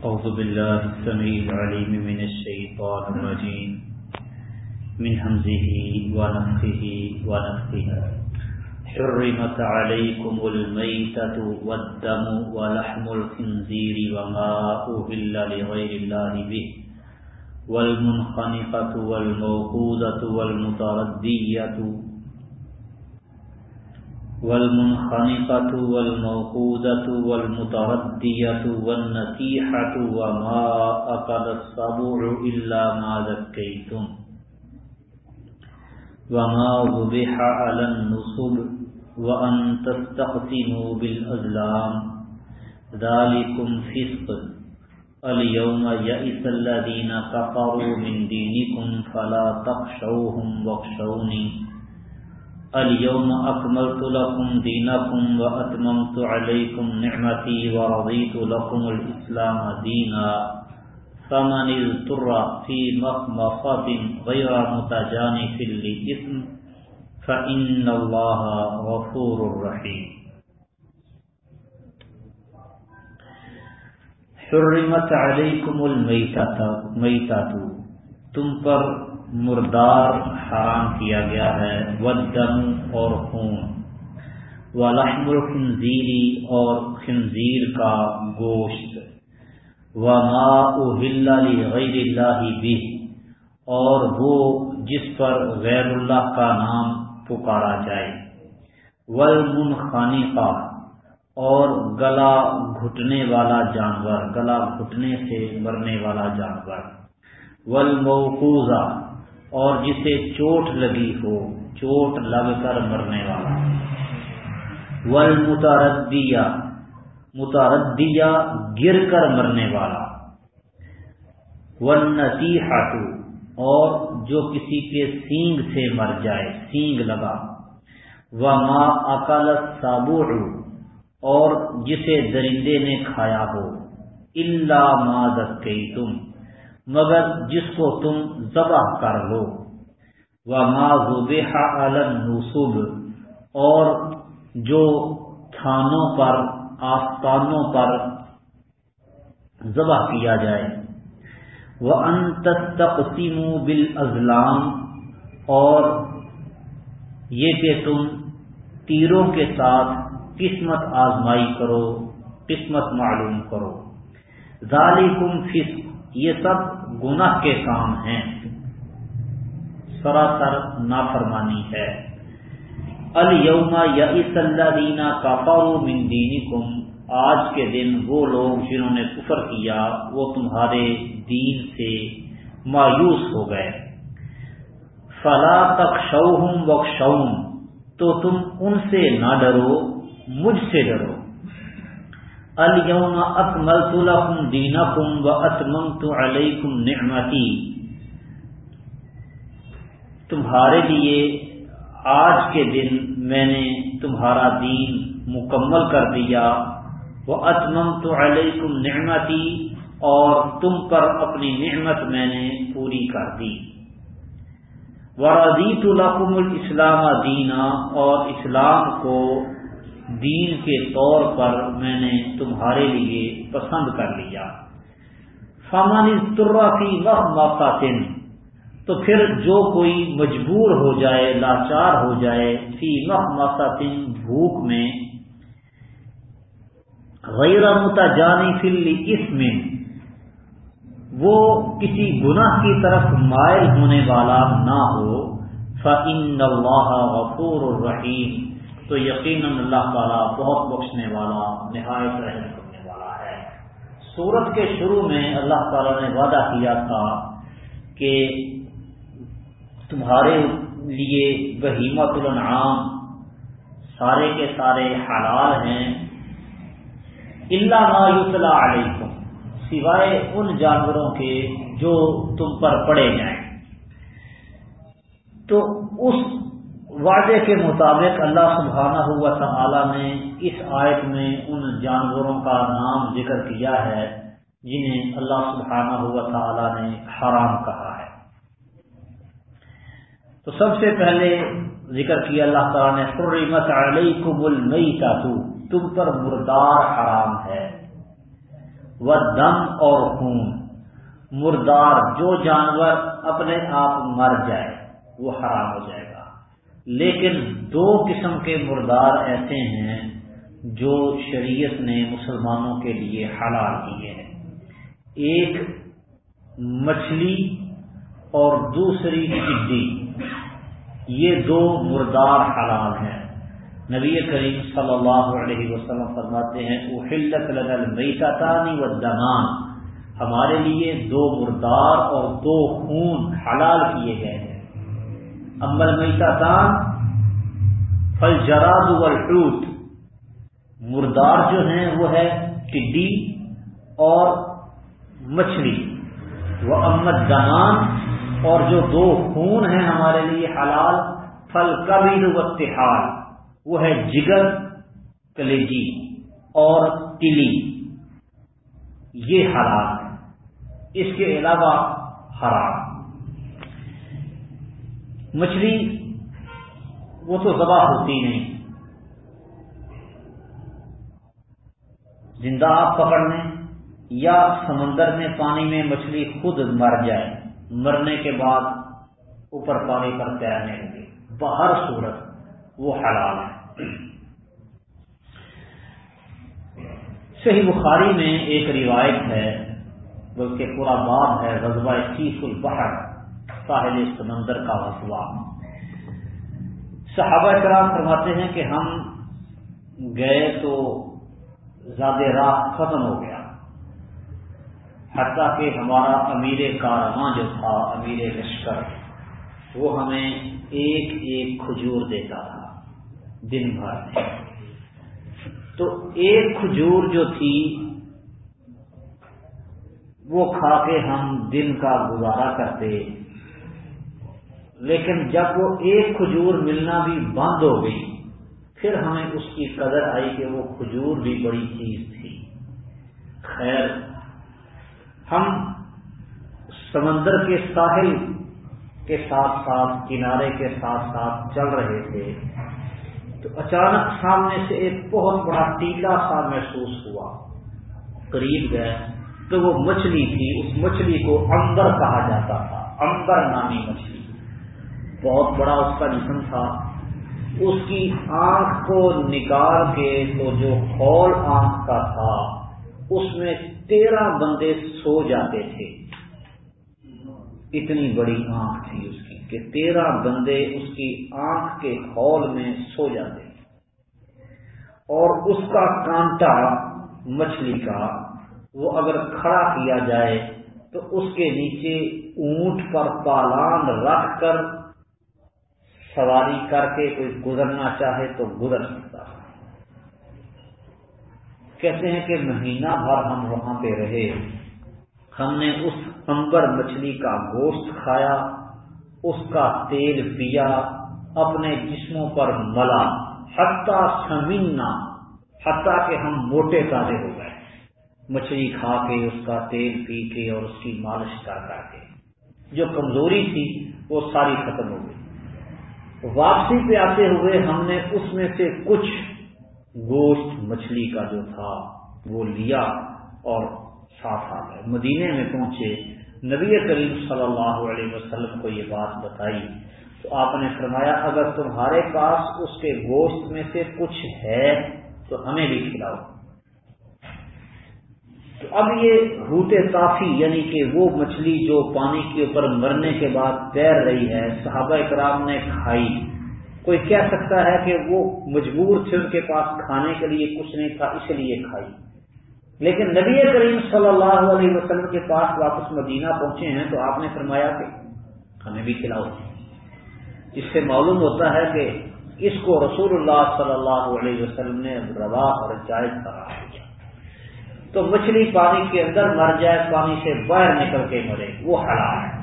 أعوذ بالله السميع العليم من الشيطان الرجيم. من همزه ونفخه ونفخه. حرمت عليكم الميتة والدم ولحم الخنزير وما أهل لغير الله به. والمنخنقة والموقوذة والمتردية والمنخنقة والموقوذة والمتردية والنتيحة وما أكل السبع إلا ما ذكيتم وما ذبح على النصب وأن تستقسموا بالأزلام ذلكم فسق اليوم يئس الذين كفروا من دينكم فلا تخشوهم واخشوني اليوم أكملت لكم دينكم وأتممت عليكم نعمتي ورضيت لكم الإسلام دينا. فمن اضطر في مخمصة غير متجانف لإثم، فإن الله غفور رحيم. حرمت عليكم الميتة تم پر مردار حرام کیا گیا ہے ودم اور خون۔ و لحم الخنزیری اور خنزیر کا گوشت۔ و ما اہل غیر اللہ بھی اور وہ جس پر غیر اللہ کا نام پکارا جائے۔ ول کا اور گلا گھٹنے والا جانور، گلا گھٹنے سے مرنے والا جانور۔ ول اور جسے چوٹ لگی ہو، چوٹ لگ کر مرنے والا۔ ول متردیا گر کر مرنے والا۔ ون اور جو کسی کے سینگ سے مر جائے، سینگ لگا۔ و ماں اکال سابو اور جسے درندے نے کھایا ہو اللہ مادت تم مگر جس کو تم ذبح کر لو۔ وہ ماضوبہ علم اور جو تھانوں پر، آستانوں پر ذبح کیا جائے۔ وہ انتقسیم بال ازلام اور یہ کہ تم تیروں کے ساتھ قسمت آزمائی کرو، قسمت معلوم کرو۔ ذالکم فسق یہ سب گناہ کے کام ہیں۔ سراسر نافرمانی ہے۔ الما یا دینا کافاؤ من دینی کم آج کے دن وہ لوگ جنہوں نے کفر کیا، وہ تمہارے دین سے مایوس ہو گئے۔ فلا تک شوہم وقشوم تو تم ان سے نہ ڈرو، مجھ سے ڈرو۔ اليوم اکملت لکم دینکم و اتممت علیکم نعمتی تمہارے لیے آج کے دن میں نے تمہارا دین مکمل کر دیا۔ وہ اتممت علیکم نعمتی اور تم پر اپنی نعمت میں نے پوری کر دی۔ ورادیت لکم الاسلام دینا اور اسلام کو دین کے طور پر میں نے تمہارے لیے پسند کر لیا۔ فامانی ترافی وح موقع تو پھر جو کوئی مجبور ہو جائے، لاچار ہو جائے فی وح موقع بھوک میں۔ غیر متجانی فلی اس میں وہ کسی گناہ کی طرف مائل ہونے والا نہ ہو۔ فعن اللہ غفور الرحیم تو یقیناً اللہ تعالیٰ بہت بخشنے والا، نہایت رحم کرنے والا ہے۔ سورت کے شروع میں اللہ تعالیٰ نے وعدہ کیا تھا کہ تمہارے لیے بہیمت الانعام سارے کے سارے حلال ہیں۔ اللہ ما علیکم، سوائے ان جانوروں کے جو تم پر پڑے جائیں۔ تو اس وعدے کے مطابق اللہ سبحانہ ہوا تعالی نے اس آیت میں ان جانوروں کا نام ذکر کیا ہے جنہیں اللہ سبحانہ ہوا تعالی نے حرام کہا ہے۔ تو سب سے پہلے ذکر کیا اللہ تعالیٰ نے، حرمت علیکم المیتہ تم پر مردار حرام ہے۔ و دم اور خون، مردار جو جانور اپنے آپ مر جائے، وہ حرام ہو جائے گا۔ لیکن دو قسم کے مردار ایسے ہیں جو شریعت نے مسلمانوں کے لیے حلال کیے ہیں۔ ایک مچھلی اور دوسری چڈی۔ یہ دو مردار حلال ہیں۔ نبی کریم صلی اللہ علیہ وسلم فرماتے ہیں، احلت لگل میتانی و دمان ہمارے لیے دو مردار اور دو خون حلال کیے گئے ہیں۔ امل میتان فل جراد والحوت. مردار جو ہیں وہ ہے ٹڈی اور مچھلی. وہ امت دمان اور جو دو خون ہیں ہمارے لیے حلال پھل کبھی و تہار وہ ہے جگر، کلیجی اور تلی. یہ حلال ہے. اس کے علاوہ حرام. مچھلی وہ تو ذبح ہوتی نہیں۔ زندہ آپ پکڑ لیں یا سمندر میں پانی میں مچھلی خود مر جائے، مرنے کے بعد اوپر پانی پر تیرنے لگے۔ بہر صورت وہ حلال ہے۔ صحیح بخاری میں ایک روایت ہے، بلکہ پورا باب ہے رضبہ چیف البحر۔ ساحل سمندر کا وسوا صحابہ کرام فرماتے ہیں کہ ہم گئے تو زیادہ راہ ختم ہو گیا۔ حتیٰ کہ ہمارا امیر کارواں جو تھا، امیر لشکر، وہ ہمیں ایک ایک کھجور دیتا تھا۔ دن بھر۔ تو ایک کھجور جو تھی، وہ کھا کے ہم دن کا گزارا کرتے۔ لیکن جب وہ ایک کھجور ملنا بھی بند ہو گئی، پھر ہمیں اس کی قدر آئی کہ وہ کھجور بھی بڑی چیز تھی۔ خیر، ہم سمندر کے ساحل کے ساتھ ساتھ، کنارے کے ساتھ ساتھ چل رہے تھے۔ تو اچانک سامنے سے ایک بہت بڑا ٹیلا سا محسوس ہوا۔ قریب گئے، تو وہ مچھلی تھی۔ اس مچھلی کو اندر کہا جاتا تھا، اندر نامی مچھلی۔ بہت بڑا اس کا جسم تھا، اس کی آنکھ کو نکال کے تو جو ہال آنکھ کا تھا، اس میں تیرہ بندے سو جاتے تھے۔ اتنی بڑی آنکھ تھی اس کی کہ تیرہ بندے اس کی آنکھ کے ہال میں سو جاتے اور اس کا کانٹا مچھلی کا، وہ اگر کھڑا کیا جائے تو اس کے نیچے اونٹ پر پالان رکھ کر سواری کر کے کوئی گزرنا چاہے تو گزر سکتا ہے۔ کہتے ہیں کہ مہینہ بھر ہم وہاں پہ رہے۔ ہم نے اس امبر مچھلی کا گوشت کھایا، اس کا تیل پیا، اپنے جسموں پر ملا۔ حتہ سمینا حتیٰ کہ ہم موٹے تازے ہو گئے۔ مچھلی کھا کے، اس کا تیل پی کے اور اس کی مالش کر کر کے۔ جو کمزوری تھی، وہ ساری ختم ہو گئی۔ واپسی پہ آتے ہوئے ہم نے اس میں سے کچھ گوشت مچھلی کا جو تھا وہ لیا اور ساتھ آ گئے۔ مدینے میں پہنچے۔ نبی کریم صلی اللہ علیہ وسلم کو یہ بات بتائی۔ تو آپ نے فرمایا، اگر تمہارے پاس اس کے گوشت میں سے کچھ ہے تو ہمیں بھی کھلاؤ۔ اب یہ روٹے کافی یعنی کہ وہ مچھلی جو پانی کے اوپر مرنے کے بعد تیر رہی ہے، صحابہ کرام نے کھائی۔ کوئی کہہ سکتا ہے کہ وہ مجبور تھے ان کے پاس کھانے کے لیے، کچھ نہیں تھا، اس لیے کھائی۔ لیکن نبی کریم صلی اللہ علیہ وسلم کے پاس واپس مدینہ پہنچے ہیں تو آپ نے فرمایا کہ ہمیں بھی کھلاؤ۔ اس سے معلوم ہوتا ہے کہ اس کو رسول اللہ صلی اللہ علیہ وسلم نے روا اور جائز کرا تو مچھلی پانی کے اندر مر جائے، پانی سے باہر نکل کے مرے، وہ حلال ہے۔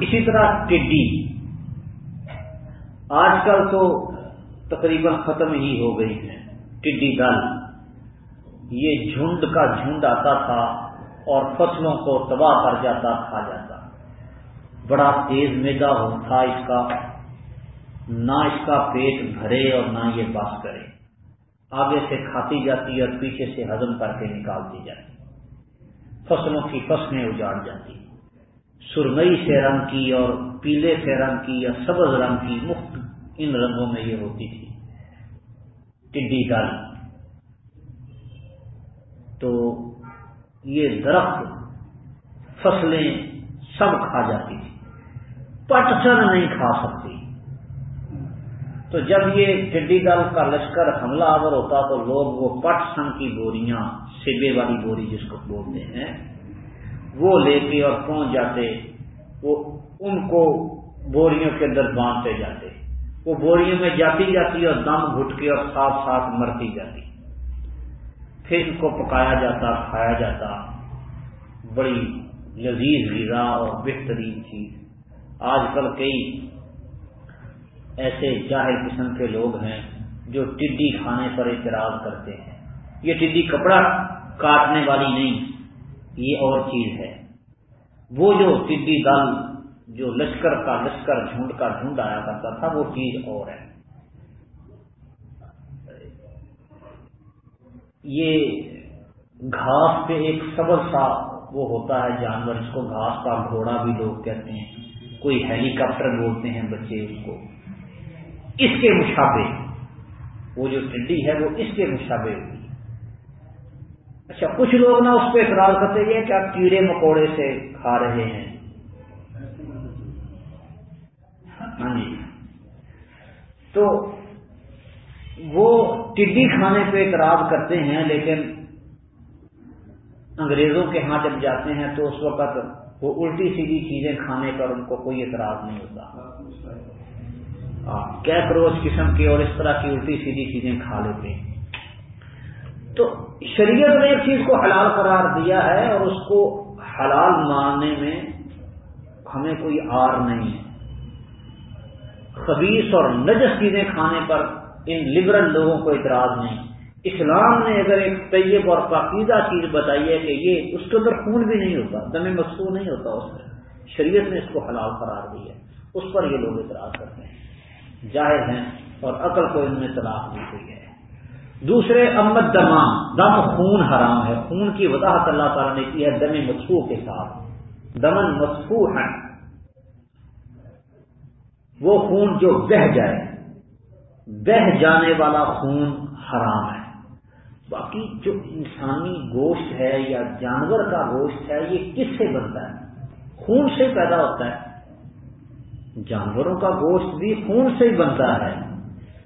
اسی طرح ٹڈی۔ آج کل تو تقریباً ختم ہی ہو گئی ہے، ٹڈی دل۔ یہ جھنڈ کا جھنڈ آتا تھا اور فصلوں کو تباہ کر جاتا، کھا جاتا۔ بڑا تیز میدا تھا اس کا۔ نہ اس کا پیٹ بھرے اور نہ یہ باس کرے۔ آگے سے کھاتی جاتی اور پیچھے سے ہضم کر کے نکالتی جاتی۔ فصلوں کی فصلیں اجاڑ جاتی۔ سرمئی سے رنگ کی اور پیلے سے رنگ کی یا سبز رنگ کی مفت ان رنگوں میں یہ ہوتی تھی۔ ٹڈی دل تو یہ درخت فصلیں سب کھا جاتی تھی۔ پٹسر نہیں کھا سکتی۔ تو جب یہ ٹڈی دل کا لشکر حملہ آور ہوتا تو لوگ وہ پٹ سن کی بوریاں سبے والی بوری جس کو بولتے ہیں، وہ لے کے اور پہنچ جاتے، وہ ان کو بوریوں کے اندر باندھتے جاتے۔ وہ بوریوں میں جاتی جاتی اور دم گھٹ کے اور ساتھ ساتھ مرتی جاتی۔ پھر ان کو پکایا جاتا، کھایا جاتا۔ بڑی لذیذ غذا اور بہترین چیز۔ آج کل کئی ایسے جاہر قسم کے لوگ ہیں جو ٹڈی کھانے پر اعتراض کرتے ہیں۔ یہ ٹڈی کپڑا کاٹنے والی نہیں، یہ اور چیز ہے۔ وہ جو ٹڈی دل، جو لشکر کا لشکر جھنڈ کا جھنڈ آیا کرتا تھا، وہ چیز اور ہے۔ یہ گھاس پہ ایک سبز سا وہ ہوتا ہے جانور اس کو گھاس کا گھوڑا بھی لوگ کہتے ہیں۔ کوئی ہیلی کاپٹر بولتے ہیں بچے اس کو۔ اس کے مشابے وہ جو ٹڈی ہے وہ اس کے مشابے ہوئی۔ اچھا کچھ لوگ نا اس پہ اعتراض کرتے ہیں کہ آپ کیڑے مکوڑے سے کھا رہے ہیں۔ ہاں جی۔ تو وہ ٹڈی کھانے پہ اعتراض کرتے ہیں لیکن انگریزوں کے ہاں جب جاتے ہیں تو اس وقت وہ الٹی سیدھی چیزیں کھانے پر ان کو کوئی اعتراض نہیں ہوتا۔ کیکروچ قسم کی اور اس طرح کی الٹی سیدھی چیزیں کھا لیتے ہیں۔ تو شریعت نے ایک چیز کو حلال قرار دیا ہے اور اس کو حلال ماننے میں ہمیں کوئی آر نہیں ہے۔ خبیص اور نجس چیزیں کھانے پر ان لبرل لوگوں کو اعتراض نہیں۔ اسلام نے اگر ایک طیب اور پاکیزہ چیز بتائی ہے کہ یہ اس کے اندر خون بھی نہیں ہوتا، دم مصنوع نہیں ہوتا، اس میں شریعت نے اس کو حلال قرار دی ہے۔ اس پر یہ لوگ اعتراض کرتے ہیں۔ جاہر ہیں اور عقل کو ان میں طلاق دی ہوئی ہے۔ دوسرے، امت دمان دم خون حرام ہے۔ خون کی وضاحت اللہ تعالیٰ نے کی ہے دم مصفوع کے ساتھ۔ دمن مصفوع ہے وہ خون جو بہ جائے۔ بہ جانے والا خون حرام ہے۔ باقی جو انسانی گوشت ہے یا جانور کا گوشت ہے، یہ کس سے بنتا ہے؟ خون سے پیدا ہوتا ہے۔ جانوروں کا گوشت بھی خون سے ہی بنتا ہے۔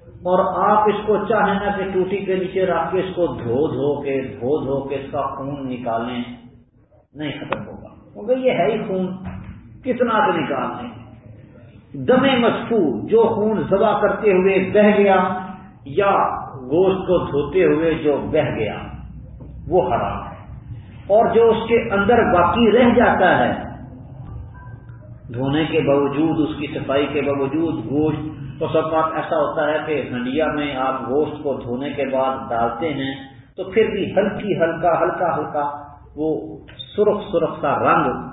اور آپ اس کو چاہیں نا کہ ٹوٹی کے نیچے رکھ کے اس کو دھو دھو کے، دھو دھو کے اس کا خون نکالیں، نہیں ختم ہوگا۔ کیونکہ یہ ہے ہی خون، کتنا تو نکال لیں۔ دمے مصفو جو خون ذبح کرتے ہوئے بہ گیا یا گوشت کو دھوتے ہوئے جو بہ گیا، وہ حرام ہے۔ اور جو اس کے اندر باقی رہ جاتا ہے دھونے کے باوجود، اس کی صفائی کے باوجود گوشت تو سب بات ایسا ہوتا ہے کہ ہنڈیا میں آپ گوشت کو دھونے کے بعد ڈالتے ہیں تو پھر بھی ہلکی ہلکا ہلکا ہلکا وہ سرخ سرخ کا رنگ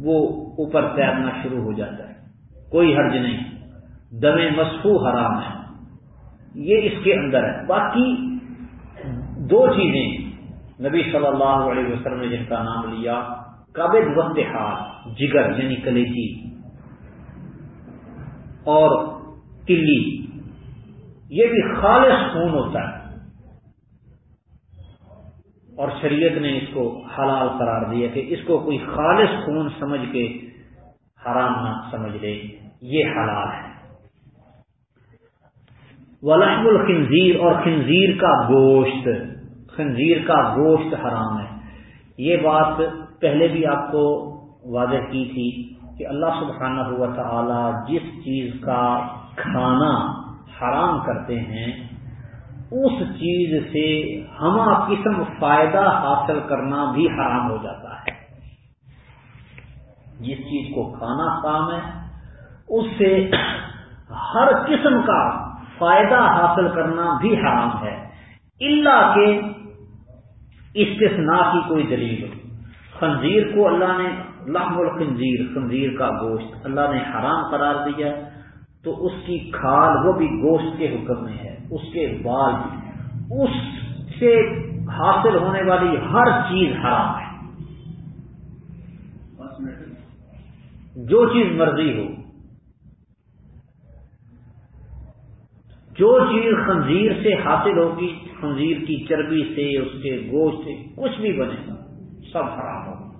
وہ اوپر تیرنا شروع ہو جاتا ہے۔ کوئی حرج نہیں۔ دمے مصفو حرام ہے۔ یہ اس کے اندر ہے۔ باقی دو چیزیں نبی صلی اللہ علیہ وسلم نے جن کا نام لیا۔ قابل وقت حال جگر یعنی کلیجی۔ اور تلی۔ یہ بھی خالص خون ہوتا ہے۔ اور شریعت نے اس کو حلال قرار دیا کہ اس کو کوئی خالص خون سمجھ کے حرام نہ سمجھ لے۔ یہ حلال ہے۔ ولحم الخنزیر اور خنزیر کا گوشت۔ خنزیر کا گوشت حرام ہے۔ یہ بات پہلے بھی آپ کو واضح کی تھی کہ اللہ سبحانہ ہوا تعالی جس چیز کا کھانا حرام کرتے ہیں، اس چیز سے ہما قسم فائدہ حاصل کرنا بھی حرام ہو جاتا ہے۔ جس چیز کو کھانا حرام ہے، اس سے ہر قسم کا فائدہ حاصل کرنا بھی حرام ہے۔ اللہ کے استثناء کی کوئی دلیل خنزیر کو اللہ نے لحم الخنزیر، خنزیر کا گوشت اللہ نے حرام قرار دیا تو اس کی کھال وہ بھی گوشت کے حکم میں ہے، اس کے بال بھی اس سے حاصل ہونے والی ہر چیز حرام ہے۔ جو چیز مرضی ہو، جو چیز خنزیر سے حاصل ہوگی، خنزیر کی چربی سے، اس کے گوشت سے، کچھ بھی بنے۔ سب حرام ہوگا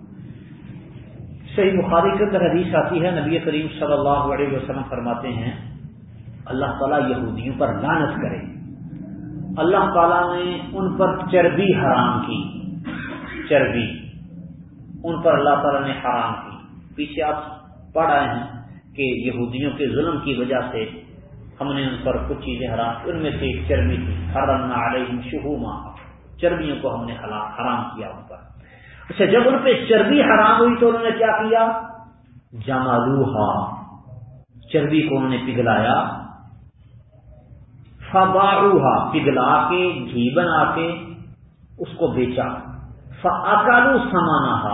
صحیح بخاری کے اندر حدیث آتی ہے، نبی کریم صلی اللہ علیہ وسلم فرماتے ہیں، اللہ تعالیٰ یہودیوں پر لانت کرے۔ اللہ تعالیٰ نے ان پر چربی حرام کی۔ چربی۔ ان پر اللہ تعالیٰ نے حرام کی۔ پیچھے آپ پڑھ آئے ہیں کہ یہودیوں کے ظلم کی وجہ سے ہم نے ان پر کچھ چیزیں حرام ان میں سے ایک چربی تھی حرم علیہم شہوما۔ چربیوں کو ہم نے حرام کیا۔ اچھا جب ان پہ چربی حرام ہوئی تو انہوں نے کیا کیا؟ جمالوہا چربی کو انہوں نے پگھلایا۔ فباروہا پگھلا کے، گھی بنا کے اس کو بیچا۔ فاکالو سمانا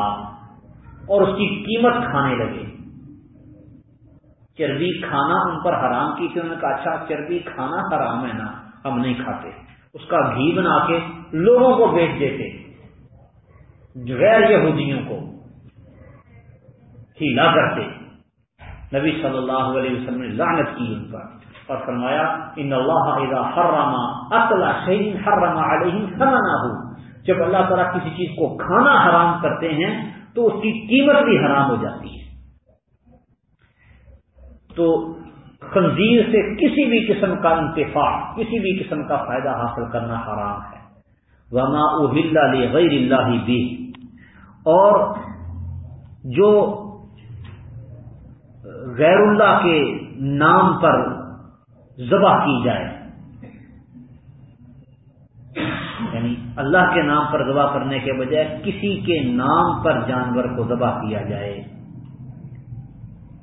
اور اس کی قیمت کھانے لگے۔ چربی کھانا ان پر حرام کی تھی، انہوں نے کہا اچھا چربی کھانا حرام ہے نا، ہم نہیں کھاتے۔ اس کا گھی بنا کے لوگوں کو بیچ دیتے۔ غیر یہودیوں کو ہیلا کرتے۔ نبی صلی اللہ علیہ وسلم نے لعنت کی ان پر اور فرمایا، ان اللہ اذا حرما اطلا شہین حرما علیہ سمنا ہو جب اللہ تعالیٰ کسی چیز کو کھانا حرام کرتے ہیں، تو اس کی قیمت بھی حرام ہو جاتی ہے۔ تو خنزیر سے کسی بھی قسم کا انتفاع، کسی بھی قسم کا فائدہ حاصل کرنا حرام ہے۔ وما اہل غیر اللہ بھی اور جو غیر اللہ کے نام پر ذبح کی جائے۔ یعنی اللہ کے نام پر ذبح کرنے کے بجائے کسی کے نام پر جانور کو ذبح کیا جائے۔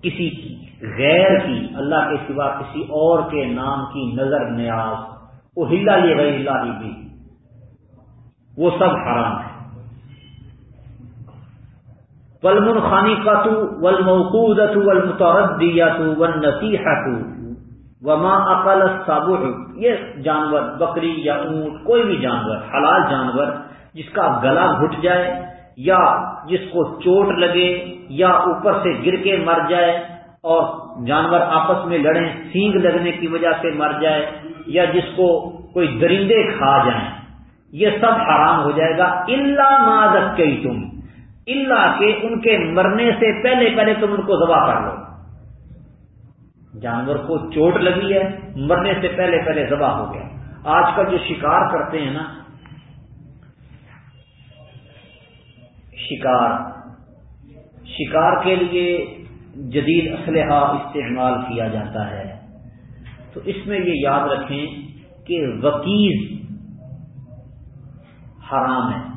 کسی غیر کی، اللہ کے سوا کسی اور کے نام کی نظر، نیاز، وہ ہلا یہ غیر اللہ بھی۔ وہ سب حرام ہے۔ تو ول نسیحا تو وما اقل صابو یہ جانور، بکری یا اونٹ، کوئی بھی جانور، حلال جانور، جس کا گلا گھٹ جائے یا جس کو چوٹ لگے یا اوپر سے گر کے مر جائے اور جانور آپس میں لڑیں، سینگ لگنے کی وجہ سے مر جائے یا جس کو کوئی درندے کھا جائیں، یہ سب حرام ہو جائے گا. اللہ مادت کئی تم اللہ کے ان کے مرنے سے پہلے پہلے تم ان کو ذبح کر لو۔ جانور کو چوٹ لگی ہے، مرنے سے پہلے پہلے ذبح ہو گیا۔ آج کل جو شکار کرتے ہیں نا، شکار۔ شکار کے لیے جدید اسلحہ استعمال کیا جاتا ہے۔ تو اس میں یہ یاد رکھیں کہ وکیز حرام ہے۔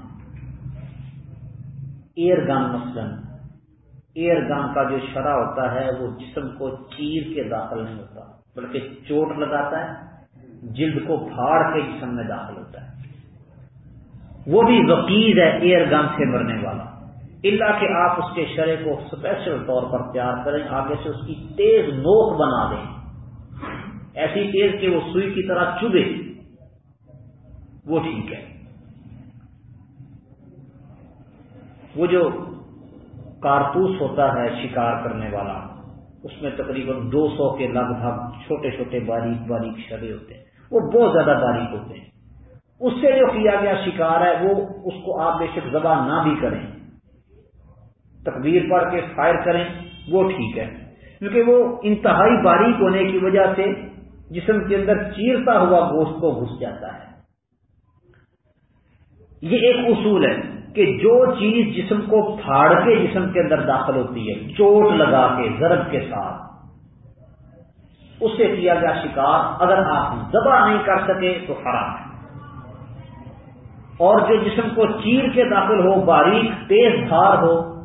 ایئر گن مثلاً ایئر گن کا جو شرح ہوتا ہے، وہ جسم کو چیر کے داخل نہیں ہوتا، بلکہ چوٹ لگاتا ہے، جلد کو پھاڑ کے جسم میں داخل ہوتا ہے۔ وہ بھی وکیز ہے ایئر گن سے مرنے والا۔ اللہ کہ آپ اس کے شرح کو اسپیشل طور پر تیار کریں، آگے سے اس کی تیز نوک بنا دیں۔ ایسی تیز کہ وہ سوئی کی طرح چبے وہ ٹھیک ہے۔ وہ جو کارتوس ہوتا ہے شکار کرنے والا، اس میں تقریباً دو سو کے لگ بھگ چھوٹے چھوٹے باریک باریک شرے ہوتے ہیں۔ وہ بہت زیادہ باریک ہوتے ہیں۔ اس سے جو کیا گیا شکار ہے، وہ اس کو آپ بے شک زبان نہ بھی کریں۔ تقبیر پڑھ کے فائر کریں، وہ ٹھیک ہے۔ کیونکہ وہ انتہائی باریک ہونے کی وجہ سے جسم کے اندر چیرتا ہوا گوشت کو گھس جاتا ہے۔ یہ ایک اصول ہے۔ کہ جو چیز جسم کو پھاڑ کے جسم کے اندر داخل ہوتی ہے، چوٹ لگا کے، ضرب کے ساتھ اس سے کیا گیا شکار؟ اگر آپ ذبح نہیں کر سکے تو حرام ہے۔ اور جو جسم کو چیر کے داخل ہو، باریک، تیز دھار ہو،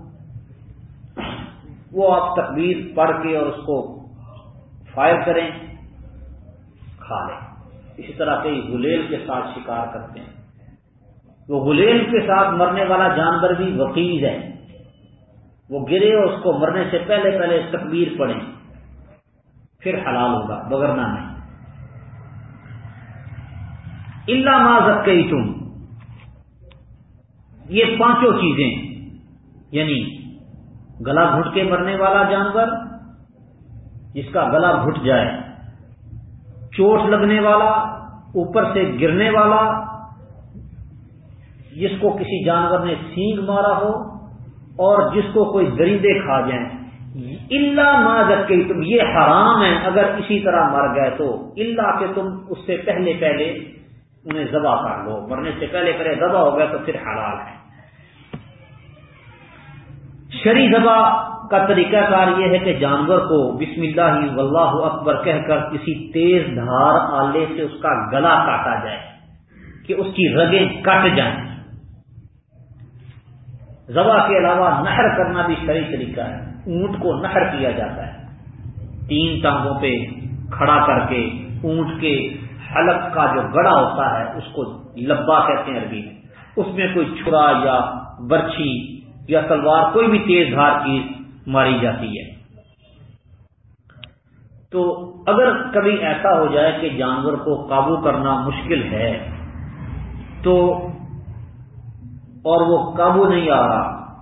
وہ آپ تقبیر پڑھ کے اور اس کو فائر کریں، کھا لیں۔ اسی طرح کئی گلیل کے ساتھ شکار کرتے ہیں۔ وہ گلیل کے ساتھ مرنے والا جانور بھی وکیل ہے۔ وہ گرے اور اس کو مرنے سے پہلے پہلے تقبیر پڑھیں۔ پھر حلال ہوگا بگرنا نہیں۔ اللہ ما زکی تم یہ پانچوں چیزیں یعنی گلا گھٹ کے مرنے والا جانور، جس کا گلا گھٹ جائے۔ چوٹ لگنے والا، اوپر سے گرنے والا جس کو کسی جانور نے سینگ مارا ہو اور جس کو کوئی درندے کھا جائیں۔ اللہ ما کے تم یہ حرام ہے اگر اسی طرح مر گئے تو۔ اللہ کہ تم اس سے پہلے پہلے انہیں ذبح کر لو مرنے سے پہلے کرے ذبح ہو گیا تو پھر حلال ہے۔ شری ذبح کا طریقہ کار یہ ہے کہ جانور کو بسم اللہ واللہ اکبر کہہ کر کسی تیز دھار آلے سے اس کا گلا کاٹا جائے، کہ اس کی رگیں کٹ جائیں۔ ذبح کے علاوہ نہر کرنا بھی صحیح طریقہ ہے۔ اونٹ کو نہر کیا جاتا ہے۔ تین ٹانگوں پہ کھڑا کر کے اونٹ کے حلق کا جو گڑا ہوتا ہے، اس کو لبا کہتے ہیں عربی میں۔ اس میں کوئی چھرا یا برچھی یا تلوار کوئی بھی تیز دھار کی ماری جاتی ہے۔ تو اگر کبھی ایسا ہو جائے کہ جانور کو قابو کرنا مشکل ہے، تو اور وہ قابو نہیں آ رہا،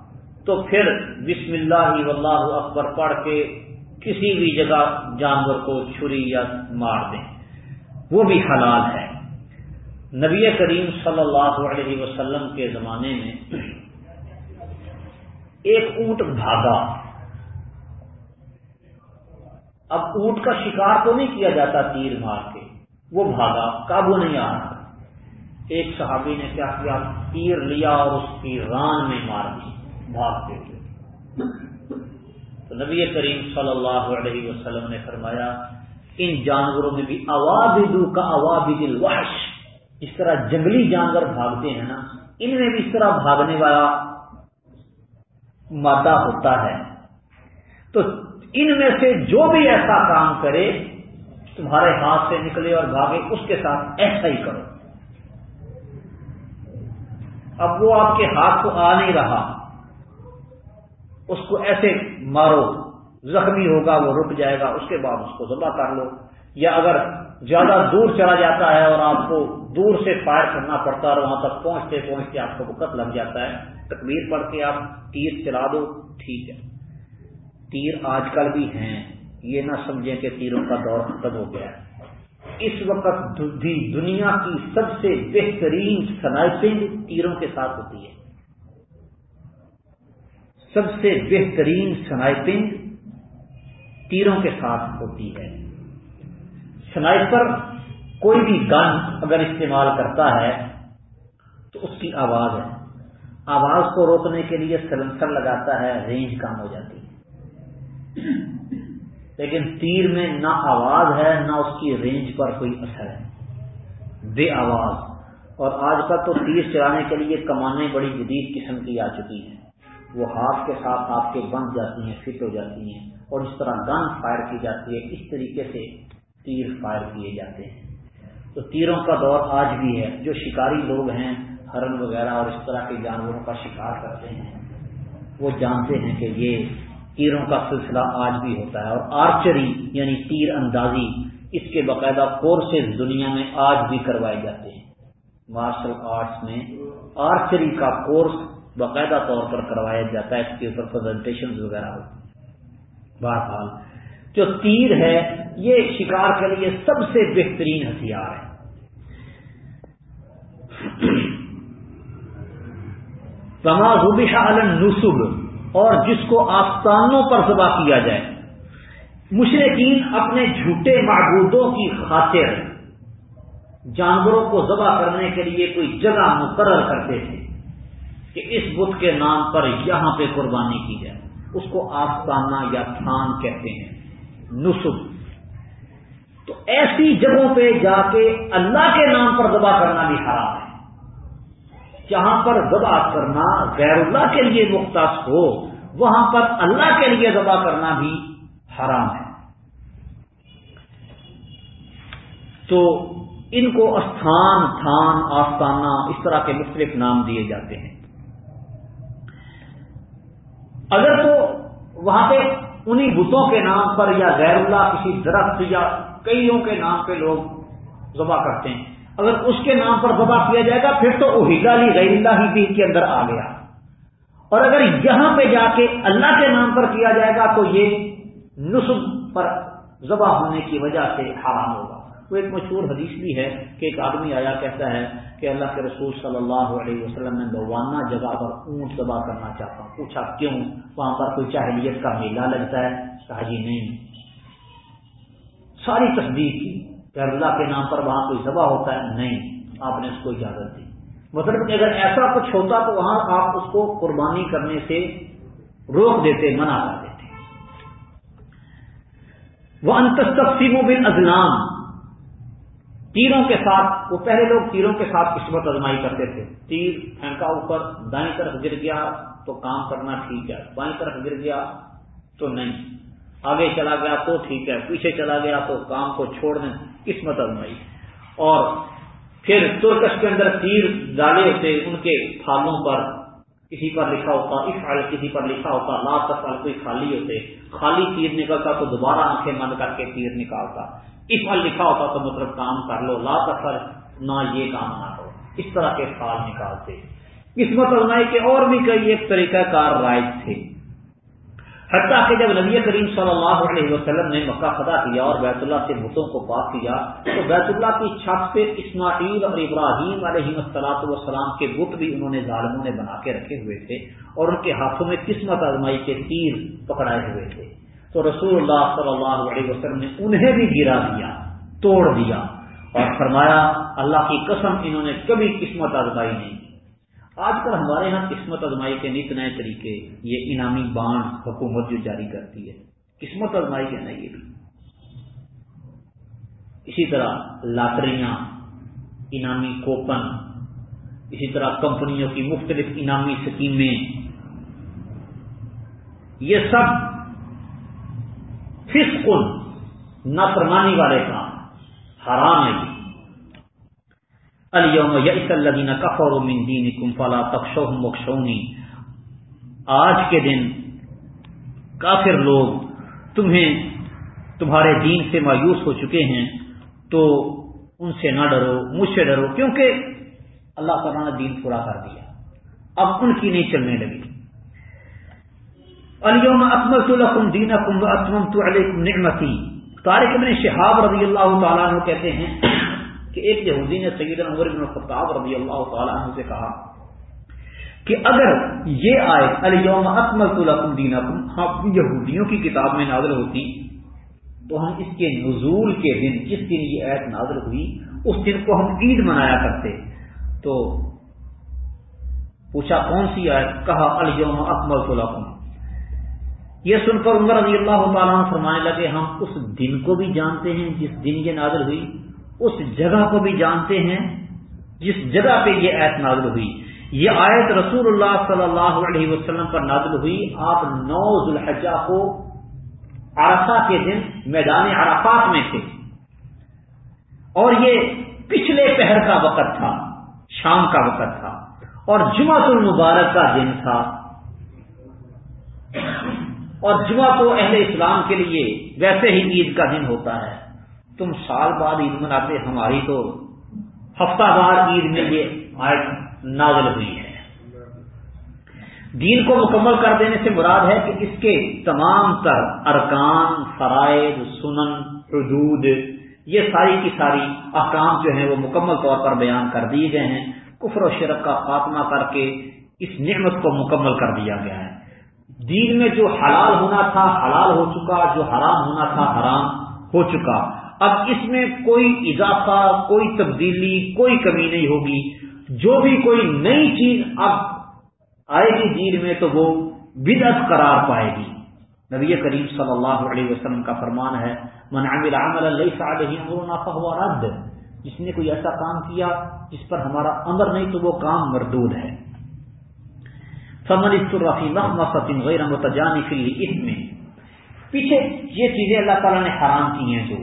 تو پھر بسم اللہ واللہ اکبر پڑھ کے کسی بھی جگہ جانور کو چھری یا مار دیں۔ وہ بھی حلال ہے۔ نبی کریم صلی اللہ علیہ وسلم کے زمانے میں ایک اونٹ بھاگا۔ اب اونٹ کا شکار تو نہیں کیا جاتا تیر مار کے، وہ بھاگا، قابو نہیں آ رہا۔ ایک صحابی نے کیا کیا؟ تیر لیا اور اس کی ران میں مار دی بھاگتے ہوئے تو نبی کریم صلی اللہ علیہ وسلم نے فرمایا، ان جانوروں میں بھی اوابدو کا اوابد الوحش۔ اس طرح جنگلی جانور بھاگتے ہیں نا، ان میں بھی اس طرح بھاگنے والا مادہ ہوتا ہے۔ تو ان میں سے جو بھی ایسا کام کرے، تمہارے ہاتھ سے نکلے اور بھاگے، اس کے ساتھ ایسا ہی کرو۔ اب وہ آپ کے ہاتھ کو آ نہیں رہا، اس کو ایسے مارو، زخمی ہوگا، وہ رک جائے گا، اس کے بعد اس کو ذبح کر لو۔ یا اگر زیادہ دور چلا جاتا ہے اور آپ کو دور سے فائر کرنا پڑتا ہے اور وہاں تک پہنچتے پہنچتے آپ کو وقت لگ جاتا ہے، تکبیر پڑھ کے آپ تیر چلا دو، ٹھیک ہے۔ تیر آج کل بھی ہیں، یہ نہ سمجھیں کہ تیروں کا دور ختم ہو گیا ہے۔ اس وقت بھی دنیا کی سب سے بہترین سنائپنگ تیروں کے ساتھ ہوتی ہے سب سے بہترین سنائپنگ تیروں کے ساتھ ہوتی ہے سنائپر کوئی بھی گن اگر استعمال کرتا ہے تو اس کی آواز ہے۔ آواز کو روکنے کے لیے سلنسر لگاتا ہے، رینج کم ہو جاتی ہے۔ لیکن تیر میں نہ آواز ہے، نہ اس کی رینج پر کوئی اثر ہے۔ بے آواز۔ اور آج کل تو تیر چلانے کے لیے کمانیں بڑی جدید قسم کی آ چکی ہیں۔ وہ ہاتھ کے ساتھ آپ کے بند جاتی ہیں، فٹ ہو جاتی ہیں اور اس طرح گن فائر کی جاتی ہے، اس طریقے سے تیر فائر کیے جاتے ہیں۔ تو تیروں کا دور آج بھی ہے۔ جو شکاری لوگ ہیں، ہرن وغیرہ اور اس طرح کے جانوروں کا شکار کرتے ہیں، وہ جانتے ہیں کہ یہ تیروں کا سلسلہ آج بھی ہوتا ہے اور آرچری یعنی تیر اندازی اس کے باقاعدہ کورسز دنیا میں آج بھی کروائے جاتے ہیں۔ مارشل آرٹس میں آرچری کا کورس باقاعدہ طور پر کروایا جاتا ہے، اس کے اوپر پرزنٹیشن وغیرہ ہوتی بہرحال، جو تیر ہے، یہ شکار کے لیے سب سے بہترین ہتھیار ہے۔ تما روبشا علم نسب اور جس کو آستانوں پر ذبح کیا جائے۔ مشرقین اپنے جھوٹے معبودوں کی خاطر جانوروں کو ذبح کرنے کے لیے کوئی جگہ مقرر کرتے تھے کہ اس بت کے نام پر یہاں پہ قربانی کی جائے۔ اس کو آستانہ یا تھان کہتے ہیں۔ نسب تو ایسی جگہوں پہ جا کے اللہ کے نام پر ذبح کرنا بھی حرام ہے۔ جہاں پر ذبح کرنا غیر اللہ کے لیے مختص ہو، وہاں پر اللہ کے لیے ذبح کرنا بھی حرام ہے۔ تو ان کو استھان، تھان، آستانہ اس طرح کے مختلف نام دیے جاتے ہیں۔ اگر تو وہاں پہ انہی بتوں کے نام پر یا غیر اللہ کسی درخت یا کئیوں کے نام پہ لوگ ذبح کرتے ہیں۔ اگر اس کے نام پر ذبح کیا جائے گا، پھر تو اہیلا لی غیر اللہ ہی کے اندر آ گیا۔ اور اگر یہاں پہ جا کے اللہ کے نام پر کیا جائے گا، تو یہ نصب پر ذبح ہونے کی وجہ سے حرام ہوگا۔ وہ ایک مشہور حدیث بھی ہے کہ ایک آدمی آیا، کہتا ہے کہ اللہ کے رسول صلی اللہ علیہ وسلم میں بوانہ جگہ پر اونٹ ذبح کرنا چاہتا ہوں۔ پوچھا کیوں؟ وہاں پر کوئی چاہلیت کا میلہ لگتا ہے؟ کہا جی نہیں۔ ساری تصدیق کی۔ کہ اللہ کے نام پر وہاں کوئی ذبح ہوتا ہے؟ نہیں، آپ نے اس کو اجازت دی۔ مطلب کہ اگر ایسا کچھ ہوتا تو وہاں آپ اس کو قربانی کرنے سے روک دیتے، منع کر دیتے۔ وہ انتقسیم و بن ازلام تیروں کے ساتھ، وہ پہلے لوگ تیروں کے ساتھ قسمت ازمائی کرتے تھے۔ تیر پھینکا اوپر، دائیں طرف گر گیا تو کام کرنا ٹھیک ہے، بائیں طرف گر گیا تو نہیں۔ آگے چلا گیا تو ٹھیک ہے، پیچھے چلا گیا تو کام کو چھوڑ دیں۔ قسمت ازمائی۔ اور پھر ترکش کے اندر تیر ڈالے ہوتے ان کے پھالوں پر۔ کسی پر لکھا ہوتا اس کسی پر لکھا ہوتا لاس سال کوئی خالی ہوتے۔ خالی تیر نکلتا تو دوبارہ آنکھیں بند کر کے تیر نکالتا۔ اس پھل لکھا ہوتا تو مطلب کام کر لو، لا سفر نہ یہ کام نہ کرو۔ اس طرح کے پھال نکالتے۔ قسمت ازمائی کے اور بھی کئی ایک طریقہ کار رائج تھے۔ حتیٰ کہ جب نبی کریم صلی اللہ علیہ وسلم نے مکہ خدا کیا اور بیت اللہ سے بتوں کو پاک کیا، تو بیت اللہ کی چھت پہ اسماعیل اور ابراہیم علیہ مسلاط وسلام کے بت بھی انہوں نے ظالموں نے بنا کے رکھے ہوئے تھے اور ان کے ہاتھوں میں قسمت آزمائی کے تیر پکڑائے ہوئے تھے۔ تو رسول اللہ صلی اللہ علیہ وسلم نے انہیں بھی گرا دیا، توڑ دیا اور فرمایا، اللہ کی قسم انہوں نے کبھی قسمت آزمائی نہیں۔ آج کل ہمارے ہاں قسمت ازمائی کے نت نئے طریقے، یہ انعامی بانڈ حکومت جو جاری کرتی ہے۔ قسمت ازمائی کے نا یہ بھی۔ اسی طرح لاٹریاں، انعامی کوپن، اسی طرح کمپنیوں کی مختلف انعامی سکیمیں۔ یہ سب فسکن نافرمانی والے کام، حرام ہے یہ الوم یس الدین کفر من دینکم فلا تخشو مخشونی آج کے دن کافر لوگ تمہیں تمہارے دین سے مایوس ہو چکے ہیں، تو ان سے نہ ڈرو، مجھ سے ڈرو، کیونکہ اللہ تعالیٰ نے دین پورا کر دیا۔ اب ان کی نہیں چلنے لگی۔ الوم اکمل الحکم دین کم اسمم تو علیکم نعمتی طارق ابن شہاب رضی اللہ تعالیٰ کہتے ہیں کہ ایک یہودی نے سید عمر بن خطاب رضی اللہ تعالیٰ عنہ سے کہا کہ اگر یہ آئے الیوم اکمل لکم دینکم ہم یہودیوں کی کتاب میں نازل ہوتی، تو ہم اس کے نزول کے دن، جس دن یہ ایت نازل ہوئی، اس دن کو ہم عید منایا کرتے۔ تو پوچھا، کون سی آیت؟ کہا، الیوم اکمل لکم یہ سن کر عمر رضی اللہ تعالیٰ فرمانے لگے، ہم اس دن کو بھی جانتے ہیں جس دن یہ نازل ہوئی اس جگہ کو بھی جانتے ہیں جس جگہ پہ یہ ایت نازل ہوئی۔ یہ آیت رسول اللہ صلی اللہ علیہ وسلم پر نازل ہوئی۔ آپ نو ذوالحجہ کو عرفہ کے دن میدان عرفات میں تھے۔ اور یہ پچھلے پہر کا وقت تھا، شام کا وقت تھا۔ اور جمعہ المبارک کا دن تھا۔ اور جمعہ تو اہل اسلام کے لیے ویسے ہی عید کا دن ہوتا ہے۔ تم سال بعد عید مناتے، ہماری تو ہفتہ بار عید میں یہ آیت نازل ہوئی ہے۔ دین کو مکمل کر دینے سے مراد ہے کہ اس کے تمام تر ارکان، فرائض، سنن، حدود، یہ ساری کی ساری احکام جو ہیں وہ مکمل طور پر بیان کر دیے گئے ہیں۔ کفر و شرک کا خاتمہ کر کے اس نعمت کو مکمل کر دیا گیا ہے۔ دین میں جو حلال ہونا تھا، حلال ہو چکا، جو حرام ہونا تھا، حرام ہو چکا۔ اب اس میں کوئی اضافہ، کوئی تبدیلی، کوئی کمی نہیں ہوگی۔ جو بھی کوئی نئی چیز اب آئے گی دین میں تو وہ بدعت قرار پائے گی۔ نبی کریم صلی اللہ علیہ وسلم کا فرمان ہے، من عمل عمل اللہ امرنا فهو رد جس نے کوئی ایسا کام کیا جس پر ہمارا امر نہیں تو وہ کام مردود ہے۔ فمن الرفی مخمصۃ غیر متجانف للاثم پیچھے یہ چیزیں اللہ تعالی نے حرام کی ہیں جو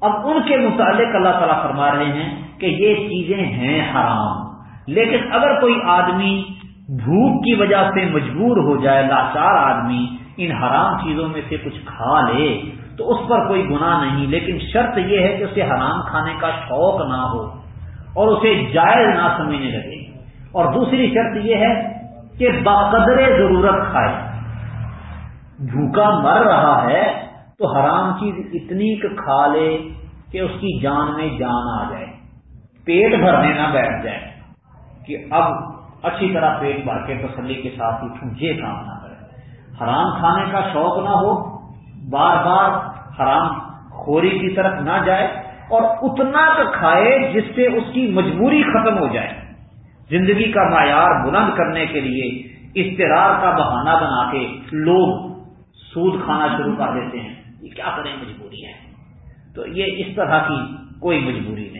اب ان کے متعلق اللہ تعالیٰ فرما رہے ہیں کہ یہ چیزیں ہیں حرام۔ لیکن اگر کوئی آدمی بھوک کی وجہ سے مجبور ہو جائے، لاچار آدمی ان حرام چیزوں میں سے کچھ کھا لے، تو اس پر کوئی گناہ نہیں۔ لیکن شرط یہ ہے کہ اسے حرام کھانے کا شوق نہ ہو اور اسے جائز نہ سمجھنے لگے۔ اور دوسری شرط یہ ہے کہ بقدر ضرورت کھائے۔ بھوکا مر رہا ہے تو حرام چیز اتنی کھا لے کہ اس کی جان میں جان آ جائے۔ پیٹ بھرنے نہ بیٹھ جائے کہ اب اچھی طرح پیٹ بھر کے تسلی کے ساتھ اٹھوں، یہ کام نہ کرے۔ حرام کھانے کا شوق نہ ہو، بار بار حرام خوری کی طرف نہ جائے اور اتنا کھائے جس سے اس کی مجبوری ختم ہو جائے۔ زندگی کا معیار بلند کرنے کے لیے اشترار کا بہانہ بنا کے لوگ سود کھانا شروع کر دیتے ہیں۔ یہ کیا کریں مجبوری ہے؟ تو یہ اس طرح کی کوئی مجبوری نہیں۔